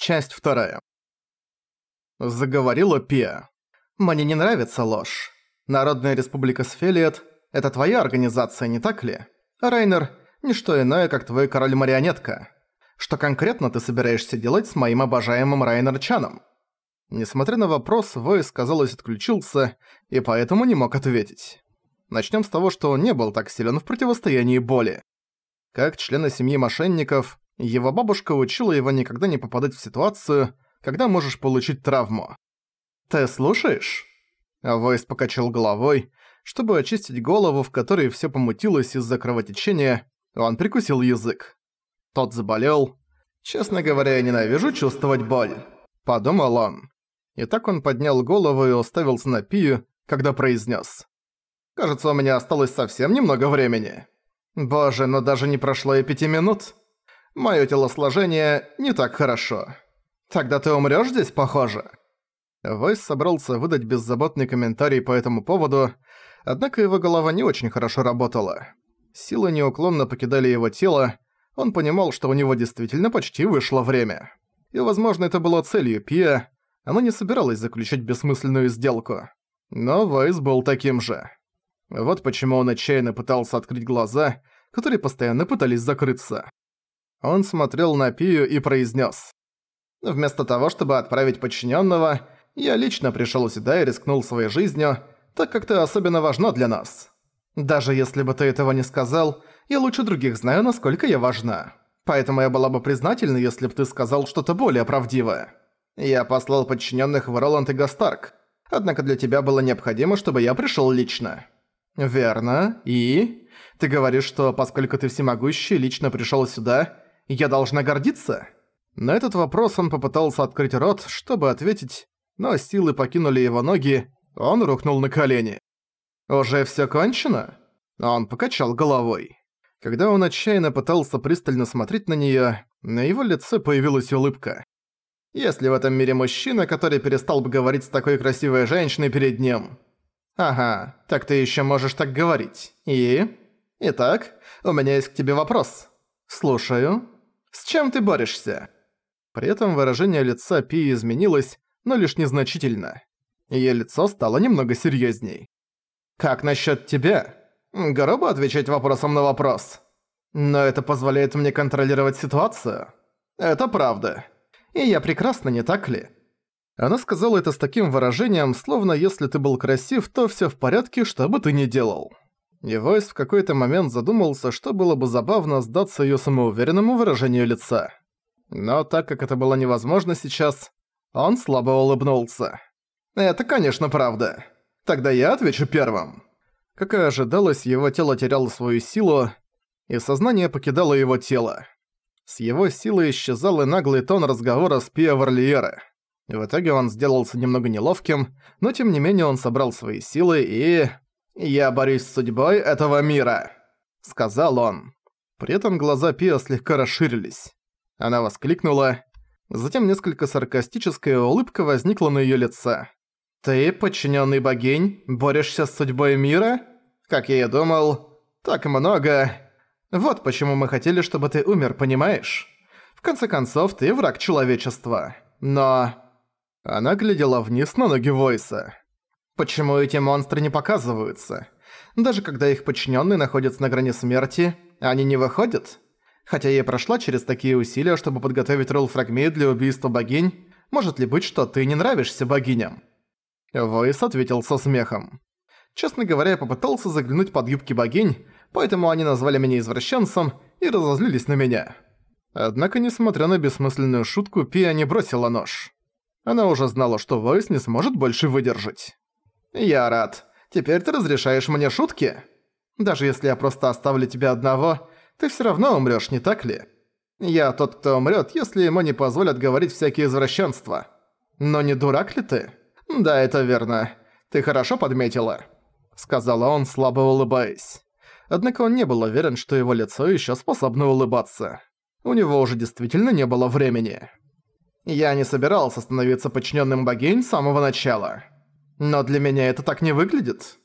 Часть вторая. Заговорила Пия. «Мне не нравится ложь. Народная республика Сфелиет – это твоя организация, не так ли? Райнер – ничто иное, как твой король-марионетка. Что конкретно ты собираешься делать с моим обожаемым Райнер Чаном?» Несмотря на вопрос, Войс, казалось, отключился, и поэтому не мог ответить. Начнем с того, что он не был так силен в противостоянии боли. Как члена семьи мошенников, его бабушка учила его никогда не попадать в ситуацию, когда можешь получить травму. «Ты слушаешь?» Войс покачал головой. Чтобы очистить голову, в которой все помутилось из-за кровотечения, он прикусил язык. Тот заболел. «Честно говоря, я ненавижу чувствовать боль», — подумал он. И так он поднял голову и уставился на Пию, когда произнес: «Кажется, у меня осталось совсем немного времени. Боже, но даже не прошло и пяти минут». Моё телосложение не так хорошо. Тогда ты умрёшь здесь, похоже». Войс собрался выдать беззаботный комментарий по этому поводу, однако его голова не очень хорошо работала. Силы неуклонно покидали его тело, он понимал, что у него действительно почти вышло время. И, возможно, это было целью Пия, она не собиралась заключить бессмысленную сделку. Но Войс был таким же. Вот почему он отчаянно пытался открыть глаза, которые постоянно пытались закрыться. Он смотрел на Пию и произнес: «Вместо того, чтобы отправить подчиненного, я лично пришел сюда и рискнул своей жизнью, так как ты особенно важна для нас. Даже если бы ты этого не сказал, я лучше других знаю, насколько я важна. Поэтому я была бы признательна, если бы ты сказал что-то более правдивое. Я послал подчиненных в Роланд и Гастарк, однако для тебя было необходимо, чтобы я пришел лично». «Верно. И? Ты говоришь, что поскольку ты всемогущий, лично пришел сюда, я должна гордиться? На этот вопрос он попытался открыть рот, чтобы ответить, но силы покинули его ноги, он рухнул на колени. «Уже всё кончено?» Он покачал головой. Когда он отчаянно пытался пристально смотреть на неё, на его лице появилась улыбка. «Есть ли в этом мире мужчина, который перестал бы говорить с такой красивой женщиной перед ним?» «Ага, так ты ещё можешь так говорить. И?» «Итак, у меня есть к тебе вопрос. Слушаю». С чем ты борешься?» При этом выражение лица Пи изменилось, но лишь незначительно. Её лицо стало немного серьёзней. «Как насчёт тебя?» «Грубо отвечать вопросом на вопрос. Но это позволяет мне контролировать ситуацию. Это правда. И я прекрасна, не так ли?» Она сказала это с таким выражением, словно если ты был красив, то всё в порядке, что бы ты ни делал. И Войс в какой-то момент задумался, что было бы забавно сдаться её самоуверенному выражению лица. Но так как это было невозможно сейчас, он слабо улыбнулся. «Это, конечно, правда. Тогда я отвечу первым». Как и ожидалось, его тело теряло свою силу, и сознание покидало его тело. С его силой исчезал и наглый тон разговора с Пиа Варлиера. В итоге он сделался немного неловким, но тем не менее он собрал свои силы и... «Я борюсь с судьбой этого мира», — сказал он. При этом глаза Пио слегка расширились. Она воскликнула. Затем несколько саркастическая улыбка возникла на её лице. «Ты, подчинённый богинь, борешься с судьбой мира? Как я и думал, так много. Вот почему мы хотели, чтобы ты умер, понимаешь? В конце концов, ты враг человечества. Но...» Она глядела вниз на ноги Войса. Почему эти монстры не показываются? Даже когда их подчиненные находятся на грани смерти, они не выходят? Хотя я прошла через такие усилия, чтобы подготовить ролл фрагмейт для убийства богинь, может ли быть, что ты не нравишься богиням?» Войс ответил со смехом. Честно говоря, я попытался заглянуть под юбки богинь, поэтому они назвали меня извращенцем и разозлились на меня. Однако, несмотря на бессмысленную шутку, Пия не бросила нож. Она уже знала, что Войс не сможет больше выдержать. «Я рад. Теперь ты разрешаешь мне шутки? Даже если я просто оставлю тебя одного, ты всё равно умрёшь, не так ли? Я тот, кто умрёт, если ему не позволят говорить всякие извращенства. Но не дурак ли ты? Да, это верно. Ты хорошо подметила», — сказала он, слабо улыбаясь. Однако он не был уверен, что его лицо ещё способно улыбаться. У него уже действительно не было времени. «Я не собирался становиться подчинённым богинь с самого начала». Но для меня это так не выглядит.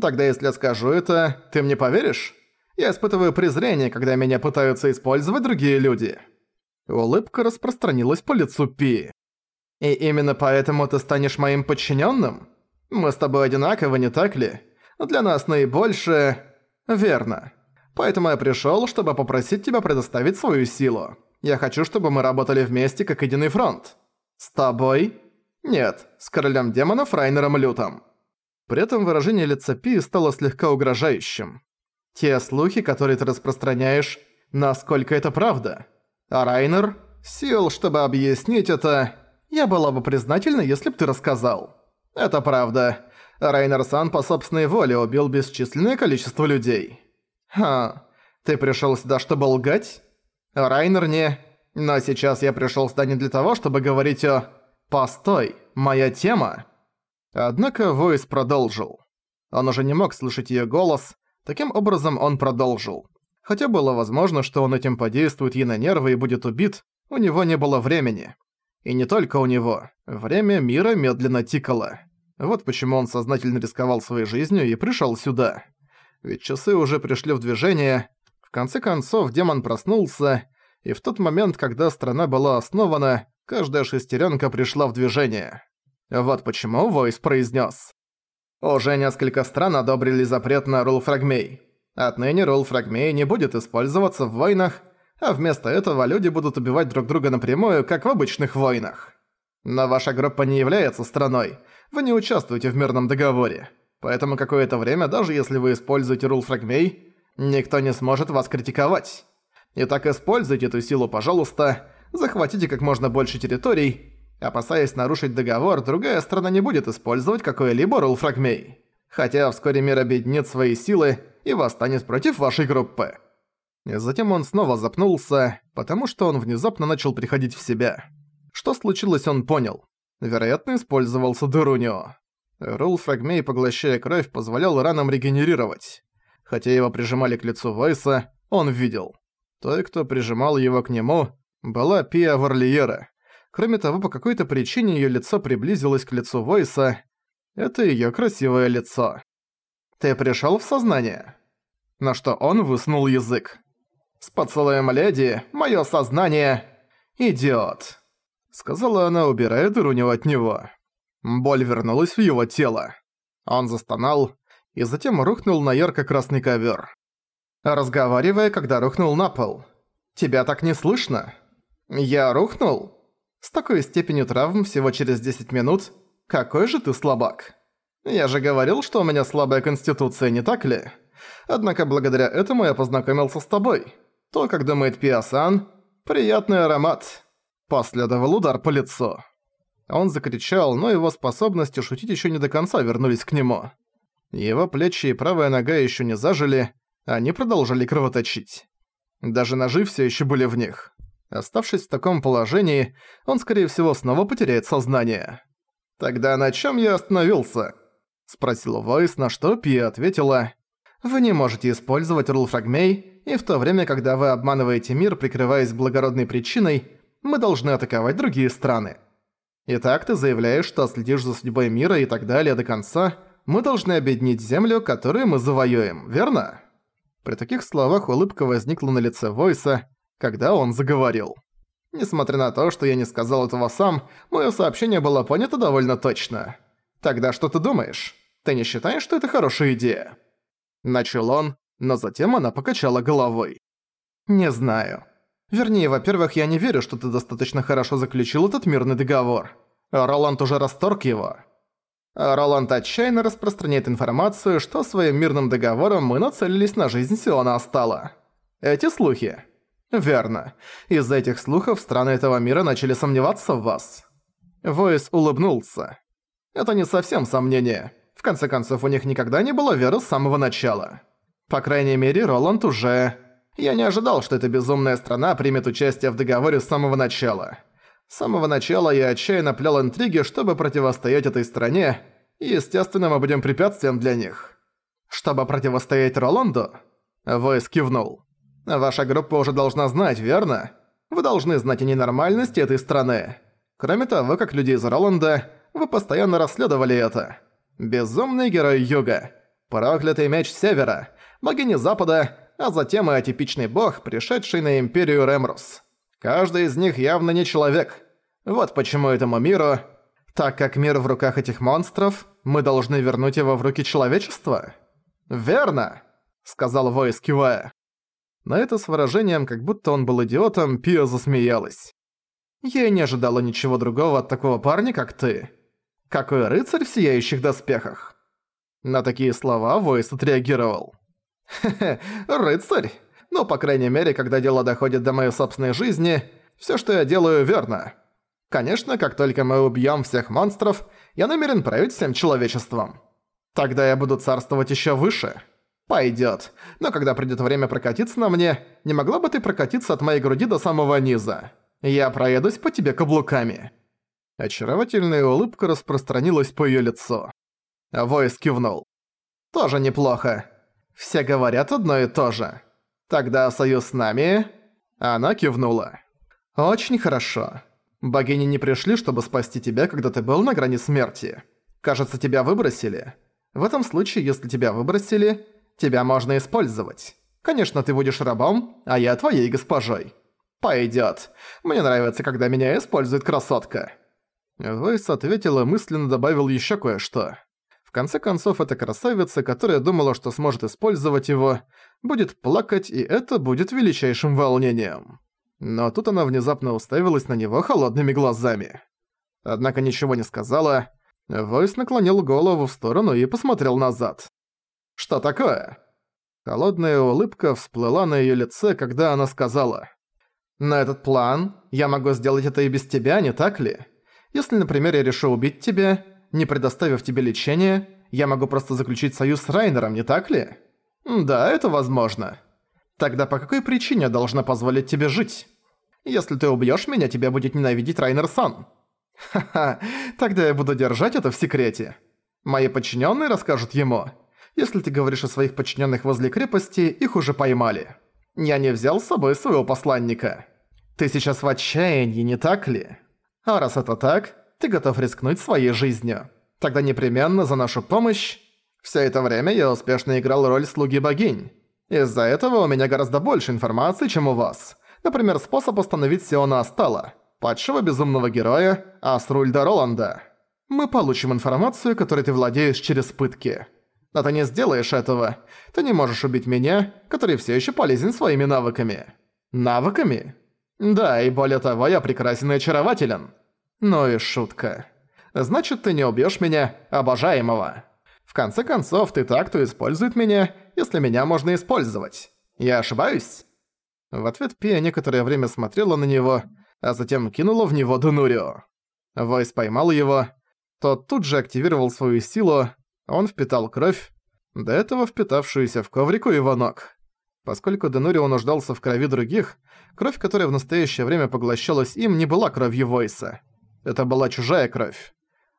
Тогда если я скажу это, ты мне поверишь? Я испытываю презрение, когда меня пытаются использовать другие люди. Улыбка распространилась по лицу Пи. «И именно поэтому ты станешь моим подчиненным? Мы с тобой одинаковы, не так ли? Для нас наибольше...» «Верно. Поэтому я пришёл, чтобы попросить тебя предоставить свою силу. Я хочу, чтобы мы работали вместе, как единый фронт. С тобой? Нет, с королем демонов Райнером Лютом». При этом выражение лица Пи стало слегка угрожающим. «Те слухи, которые ты распространяешь, насколько это правда?» А Райнер? Сил, чтобы объяснить это... Я была бы признательна, если б ты рассказал. Это правда. Райнер-сан по собственной воле убил бесчисленное количество людей. Ха, ты пришёл сюда, чтобы лгать? Райнер не... Но сейчас я пришёл сюда не для того, чтобы говорить о... Постой, моя тема. Однако Войс продолжил. Он уже не мог слышать её голос, таким образом он продолжил. Хотя было возможно, что он этим подействует ей на нервы и будет убит, у него не было времени. И не только у него. Время мира медленно тикало. Вот почему он сознательно рисковал своей жизнью и пришёл сюда. Ведь часы уже пришли в движение. В конце концов, демон проснулся, и в тот момент, когда страна была основана, каждая шестеренка пришла в движение. Вот почему Войс произнес: «Уже несколько стран одобрили запрет на рулфрагмей. Отныне ролл фрагмей не будет использоваться в войнах, а вместо этого люди будут убивать друг друга напрямую, как в обычных войнах. Но ваша группа не является страной, вы не участвуете в мирном договоре. Поэтому какое-то время, даже если вы используете рул фрагмей, никто не сможет вас критиковать. Итак, используйте эту силу, пожалуйста, захватите как можно больше территорий. Опасаясь нарушить договор, другая страна не будет использовать какой-либо рул фрагмей. Хотя вскоре мир объединит свои силы, и восстанет против вашей группы». Затем он снова запнулся, потому что он внезапно начал приходить в себя. Что случилось, он понял. Вероятно, использовался Дерунио. Рул Фрагмей, поглощая кровь, позволял ранам регенерировать. Хотя его прижимали к лицу Вайса, он видел. Той, кто прижимал его к нему, была Пиа Варлиера. Кроме того, по какой-то причине её лицо приблизилось к лицу Войса. Это её красивое лицо. «Ты пришёл в сознание?» На что он высунул язык. «С поцелуем леди, моё сознание... Идиот!» Сказала она, убирая дыруню от него. Боль вернулась в его тело. Он застонал и затем рухнул на ярко-красный ковер. Разговаривая, когда рухнул на пол. «Тебя так не слышно?» «Я рухнул?» «С такой степенью травм всего через 10 минут? Какой же ты слабак!» Я же говорил, что у меня слабая конституция, не так ли? Однако благодаря этому я познакомился с тобой. То, как думает Пиасан, приятный аромат. Последовал удар по лицу. Он закричал, но его способности шутить еще не до конца вернулись к нему. Его плечи и правая нога еще не зажили, они продолжали кровоточить. Даже ножи все еще были в них. Оставшись в таком положении, он, скорее всего, снова потеряет сознание. «Тогда на чем я остановился?» — спросила Войс, на что Пи ответила. «Вы не можете использовать рул фрагмей, и в то время, когда вы обманываете мир, прикрываясь благородной причиной, мы должны атаковать другие страны. Итак, ты заявляешь, что следишь за судьбой мира и так далее до конца, мы должны объединить землю, которую мы завоюем, верно?» При таких словах улыбка возникла на лице Войса, когда он заговорил. Несмотря на то, что я не сказал этого сам, моё сообщение было понято довольно точно. «Тогда что ты думаешь? Ты не считаешь, что это хорошая идея?» Начал он, но затем она покачала головой. «Не знаю. Вернее, во-первых, я не верю, что ты достаточно хорошо заключил этот мирный договор. Роланд уже расторг его. Роланд отчаянно распространяет информацию, что своим мирным договором мы нацелились на жизнь Сиона Астала. Эти слухи. Верно. Из-за этих слухов страны этого мира начали сомневаться в вас. Войс улыбнулся. Это не совсем сомнение. В конце концов, у них никогда не было веры с самого начала. По крайней мере, Роланд уже... Я не ожидал, что эта безумная страна примет участие в договоре с самого начала. С самого начала я отчаянно плял интриги, чтобы противостоять этой стране, и, естественно, мы будем препятствием для них. Чтобы противостоять Роланду? Войс кивнул. Ваша группа уже должна знать, верно? Вы должны знать о ненормальности этой страны. Кроме того, как люди из Роланда, вы постоянно расследовали это. Безумный герой Юга. Проклятый меч Севера. Богиня Запада, а затем и атипичный бог, пришедший на Империю Ремрус. Каждый из них явно не человек. Вот почему этому миру, так как мир в руках этих монстров, мы должны вернуть его в руки человечества? Верно, сказал Войс, кивая. На это с выражением, как будто он был идиотом, Пио засмеялась. Я не ожидала ничего другого от такого парня, как ты. Какой рыцарь в сияющих доспехах. На такие слова Войс отреагировал. «Хе-хе, рыцарь? Ну, по крайней мере, когда дело доходит до моей собственной жизни, всё, что я делаю, верно. Конечно, как только мы убьём всех монстров, я намерен править всем человечеством. Тогда я буду царствовать ещё выше. Пойдёт. Но когда придёт время прокатиться на мне, не могла бы ты прокатиться от моей груди до самого низа? Я проедусь по тебе каблуками». Очаровательная улыбка распространилась по её лицу. Войс кивнул. «Тоже неплохо. Все говорят одно и то же. Тогда союз с нами...» Она кивнула. «Очень хорошо. Богини не пришли, чтобы спасти тебя, когда ты был на грани смерти. Кажется, тебя выбросили. В этом случае, если тебя выбросили, тебя можно использовать. Конечно, ты будешь рабом, а я твоей госпожой. Пойдёт. Мне нравится, когда меня использует красотка». Войс ответил и мысленно добавил ещё кое-что конце концов, эта красавица, которая думала, что сможет использовать его, будет плакать, и это будет величайшим волнением. Но тут она внезапно уставилась на него холодными глазами. Однако ничего не сказала. Войс наклонил голову в сторону и посмотрел назад. «Что такое?» Холодная улыбка всплыла на её лице, когда она сказала. «На этот план я могу сделать это и без тебя, не так ли? Если, например, я решу убить тебя, не предоставив тебе лечение, я могу просто заключить союз с Райнером, не так ли? Да, это возможно. Тогда по какой причине я должна позволить тебе жить? Если ты убьёшь меня, тебя будет ненавидеть Райнер сам. Ха-ха, тогда я буду держать это в секрете. Мои подчиненные расскажут ему. Если ты говоришь о своих подчиненных возле крепости, их уже поймали. Я не взял с собой своего посланника. Ты сейчас в отчаянии, не так ли? А раз это так, ты готов рискнуть своей жизнью. Тогда непременно за нашу помощь. Все это время я успешно играл роль слуги богинь. Из-за этого у меня гораздо больше информации, чем у вас. Например, способ остановить Сиона Астала, падшего безумного героя Асрульда Роланда. Мы получим информацию, которой ты владеешь через пытки. Но ты не сделаешь этого. Ты не можешь убить меня, который все еще полезен своими навыками. Навыками? Да, и более того, я прекрасен и очарователен. Ну и шутка. Значит, ты не убьёшь меня, обожаемого. В конце концов, ты так, кто использует меня, если меня можно использовать. Я ошибаюсь?» В ответ Пия некоторое время смотрела на него, а затем кинула в него Дунурио. Войс поймал его. Тот тут же активировал свою силу, он впитал кровь, до этого впитавшуюся в коврику его ног. Поскольку Денурио нуждался в крови других, кровь, которая в настоящее время поглощалась им, не была кровью Войса. Это была чужая кровь.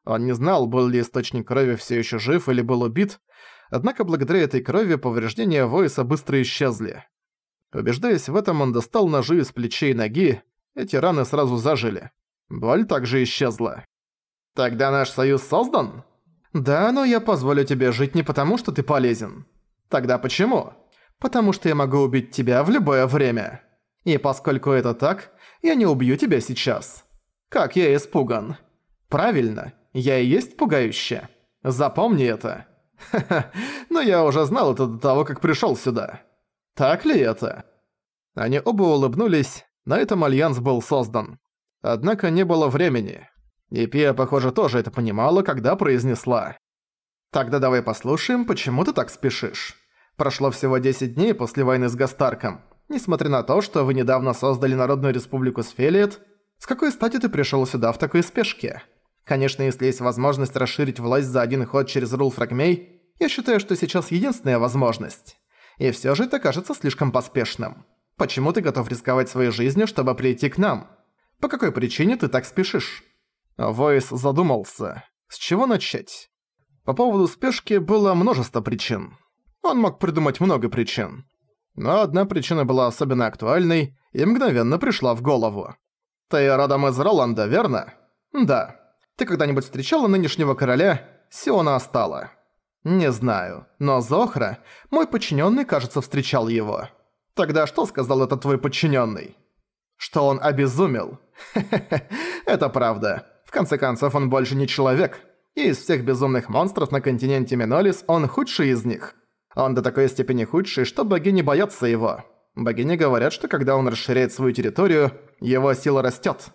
Он не знал, был ли источник крови все еще жив или был убит, однако благодаря этой крови повреждения Войса быстро исчезли. Убеждаясь в этом, он достал ножи из плечей и ноги, эти раны сразу зажили. Боль также исчезла. «Тогда наш союз создан?» «Да, но я позволю тебе жить не потому, что ты полезен». «Тогда почему?» «Потому что я могу убить тебя в любое время. И поскольку это так, я не убью тебя сейчас». Как я испуган. Правильно, я и есть пугающая. Запомни это. Но я уже знал это до того, как пришёл сюда. Так ли это? Они оба улыбнулись, на этом альянс был создан. Однако не было времени. И Пия, похоже, тоже это понимала, когда произнесла. «Тогда давай послушаем, почему ты так спешишь. Прошло всего 10 дней после войны с Гастарком. Несмотря на то, что вы недавно создали Народную Республику Сфелиет, с какой стати ты пришёл сюда в такой спешке? Конечно, если есть возможность расширить власть за один ход через рул Фрагмей, я считаю, что сейчас единственная возможность. И всё же это кажется слишком поспешным. Почему ты готов рисковать своей жизнью, чтобы прийти к нам? По какой причине ты так спешишь?» Войс задумался. С чего начать? По поводу спешки было множество причин. Он мог придумать много причин. Но одна причина была особенно актуальной и мгновенно пришла в голову. «Ты родом из Роланда, верно?» «Да. Ты когда-нибудь встречала нынешнего короля Сиона Астала?» «Не знаю, но Зохра, мой подчиненный, кажется, встречал его». «Тогда что сказал этот твой подчиненный? Что он обезумел. это правда. Конце концов, он больше не человек. И из всех безумных монстров на континенте Минолис он худший из них. Он до такой степени худший, что богини боятся его. Богини говорят, что когда он расширяет свою территорию, его сила растет.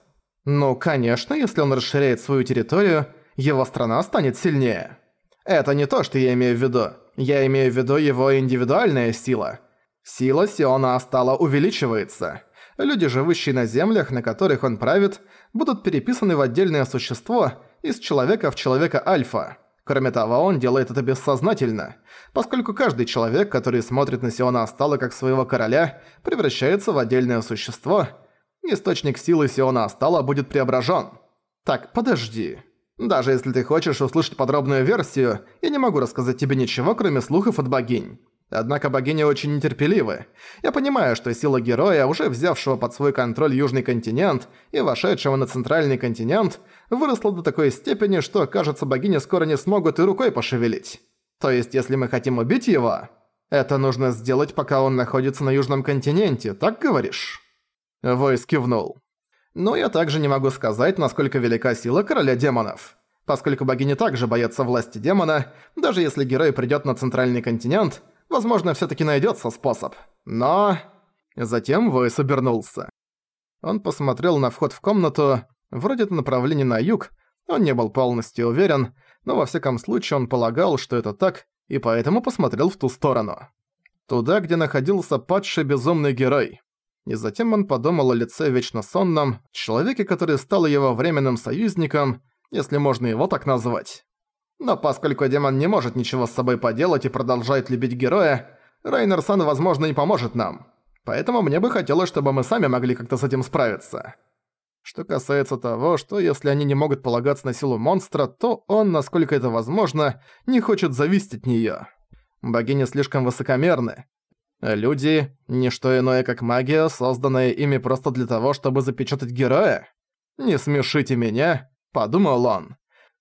Ну, конечно, если он расширяет свою территорию, его страна станет сильнее. Это не то, что я имею в виду. Я имею в виду его индивидуальная сила. Сила Сиона Астала увеличивается. Люди, живущие на землях, на которых он правит, будут переписаны в отдельное существо из человека в человека Альфа. Кроме того, он делает это бессознательно, поскольку каждый человек, который смотрит на Сиона Астала как своего короля, превращается в отдельное существо. Источник силы Сиона Астала будет преображен. Так, подожди. Даже если ты хочешь услышать подробную версию, я не могу рассказать тебе ничего, кроме слухов от богинь. Однако богини очень нетерпеливы. Я понимаю, что сила героя, уже взявшего под свой контроль Южный континент и вошедшего на Центральный континент, выросла до такой степени, что, кажется, богини скоро не смогут и рукой пошевелить. То есть, если мы хотим убить его, это нужно сделать, пока он находится на Южном континенте, так говоришь?» Войс кивнул. Но я также не могу сказать, насколько велика сила короля демонов. Поскольку богини также боятся власти демона, даже если герой придёт на центральный континент, возможно, всё-таки найдётся способ. Но... Затем Войс обернулся. Он посмотрел на вход в комнату, вроде это направление на юг, он не был полностью уверен, но во всяком случае он полагал, что это так, и поэтому посмотрел в ту сторону. Туда, где находился падший безумный герой и затем он подумал о лице вечно сонном, человеке, который стал его временным союзником, если можно его так назвать. Но поскольку демон не может ничего с собой поделать и продолжает любить героя, Рейнер-сан, возможно, не поможет нам. Поэтому мне бы хотелось, чтобы мы сами могли как-то с этим справиться. Что касается того, что если они не могут полагаться на силу монстра, то он, насколько это возможно, не хочет зависеть от неё. Богини слишком высокомерны, Люди – не что иное, как магия, созданная ими просто для того, чтобы запечатать героя? Не смешите меня, подумал он.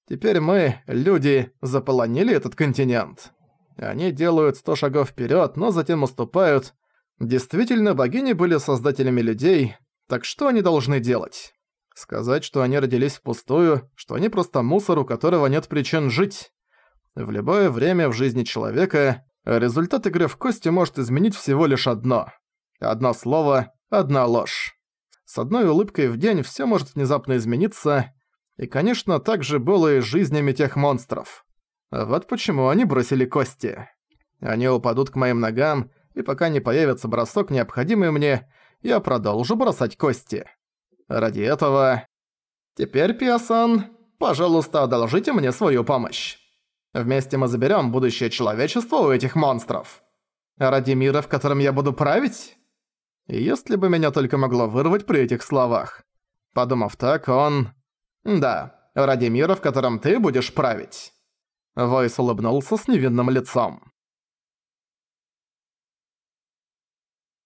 Теперь мы, люди, заполонили этот континент. Они делают сто шагов вперед, но затем уступают. Действительно, богини были создателями людей, так что они должны делать? Сказать, что они родились впустую, что они просто мусор, у которого нет причин жить. В любое время в жизни человека Результат игры в кости может изменить всего лишь одно. Одно слово, одна ложь. С одной улыбкой в день все может внезапно измениться, и, конечно, так же было и с жизнями тех монстров. Вот почему они бросили кости. Они упадут к моим ногам, и пока не появится бросок, необходимый мне, я продолжу бросать кости. Ради этого... Теперь, Пиасан, пожалуйста, одолжите мне свою помощь. Вместе мы заберем будущее человечества у этих монстров. Ради мира, в котором я буду править? Если бы меня только могло вырвать при этих словах. Подумав так, он... Да, ради мира, в котором ты будешь править. Войс улыбнулся с невинным лицом.